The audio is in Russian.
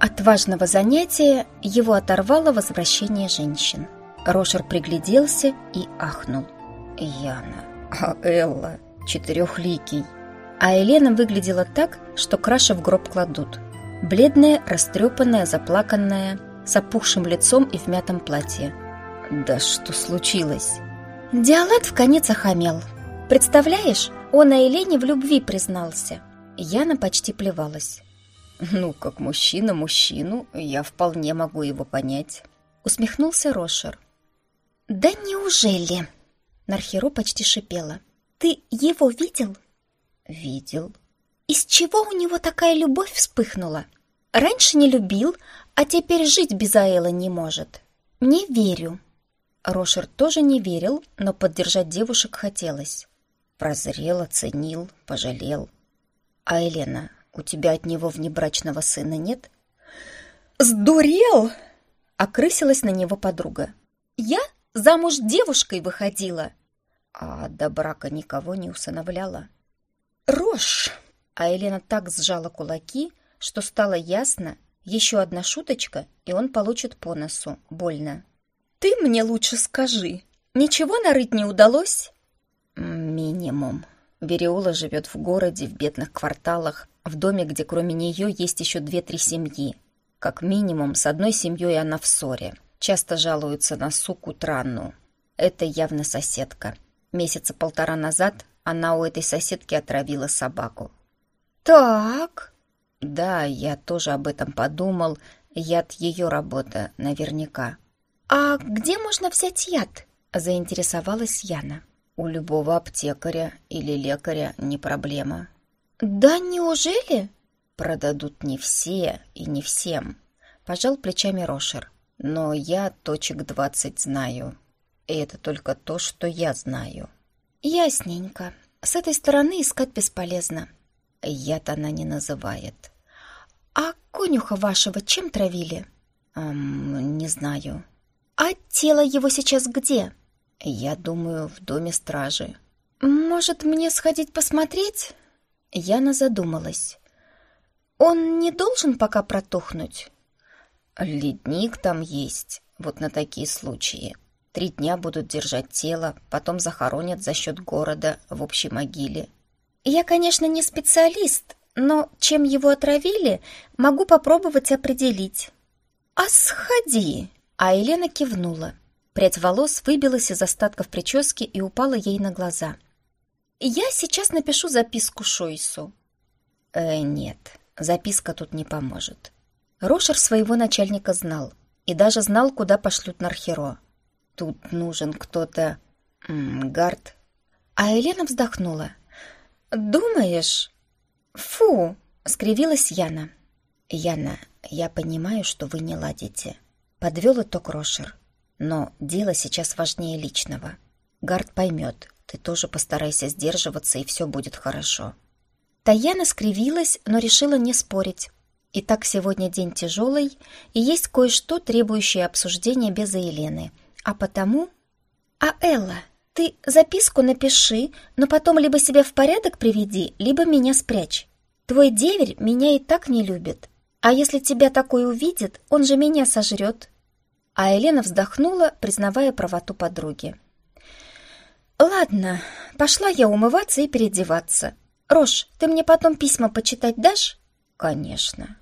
От важного занятия его оторвало возвращение женщин. Рошер пригляделся и ахнул. «Яна, а Элла, четырехликий!» А Елена выглядела так, что краши в гроб кладут. Бледная, растрепанная, заплаканная, с опухшим лицом и в мятом платье. «Да что случилось?» Диалат в конец охамел. Представляешь, он о Елене в любви признался. Яна почти плевалась. «Ну, как мужчина мужчину, я вполне могу его понять», — усмехнулся Рошер. «Да неужели?» Нархеро почти шипела. «Ты его видел?» «Видел». «Из чего у него такая любовь вспыхнула? Раньше не любил, а теперь жить без Аэла не может. Не верю». Рошер тоже не верил, но поддержать девушек хотелось. Прозрел, оценил, пожалел. «А Елена, у тебя от него внебрачного сына нет?» «Сдурел!» — окрысилась на него подруга. «Я замуж девушкой выходила!» А до брака никого не усыновляла. «Рожь!» А Елена так сжала кулаки, что стало ясно, еще одна шуточка, и он получит по носу, больно. «Ты мне лучше скажи, ничего нарыть не удалось?» «Минимум. Вериола живет в городе, в бедных кварталах, в доме, где кроме нее есть еще две-три семьи. Как минимум, с одной семьей она в ссоре. Часто жалуются на суку Транну. Это явно соседка. Месяца полтора назад она у этой соседки отравила собаку. «Так...» «Да, я тоже об этом подумал. Яд ее работа, наверняка». «А где можно взять яд?» — заинтересовалась Яна. «У любого аптекаря или лекаря не проблема». «Да неужели?» «Продадут не все и не всем», — пожал плечами Рошер. «Но я точек двадцать знаю. И это только то, что я знаю». «Ясненько. С этой стороны искать бесполезно». Яд она не называет. «А конюха вашего чем травили?» «Эм, не знаю». «А тело его сейчас где?» «Я думаю, в доме стражи». «Может, мне сходить посмотреть?» Яна задумалась. «Он не должен пока протухнуть?» «Ледник там есть, вот на такие случаи. Три дня будут держать тело, потом захоронят за счет города в общей могиле». «Я, конечно, не специалист, но чем его отравили, могу попробовать определить». «А сходи!» А Елена кивнула. Прядь волос выбилась из остатков прически и упала ей на глаза. «Я сейчас напишу записку Шойсу». «Э, нет, записка тут не поможет». Рошер своего начальника знал и даже знал, куда пошлют Нархеро. Тут нужен кто-то... Гард. А Елена вздохнула. «Думаешь?» «Фу!» — скривилась Яна. «Яна, я понимаю, что вы не ладите». Подвел итог Рошер. Но дело сейчас важнее личного. Гард поймет, ты тоже постарайся сдерживаться, и все будет хорошо. Таяна скривилась, но решила не спорить. И так сегодня день тяжелый, и есть кое-что, требующее обсуждения без Елены. А потому... А Элла, ты записку напиши, но потом либо себя в порядок приведи, либо меня спрячь. Твой деверь меня и так не любит. А если тебя такой увидит, он же меня сожрет. А Елена вздохнула, признавая правоту подруги. «Ладно, пошла я умываться и переодеваться. Рош, ты мне потом письма почитать дашь?» «Конечно».